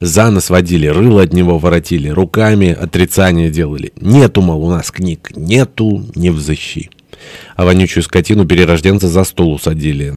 За нос водили, рыло от него воротили, руками отрицание делали. Нету, мол, у нас книг, нету, не взыщи. А вонючую скотину перерожденца за стол усадили.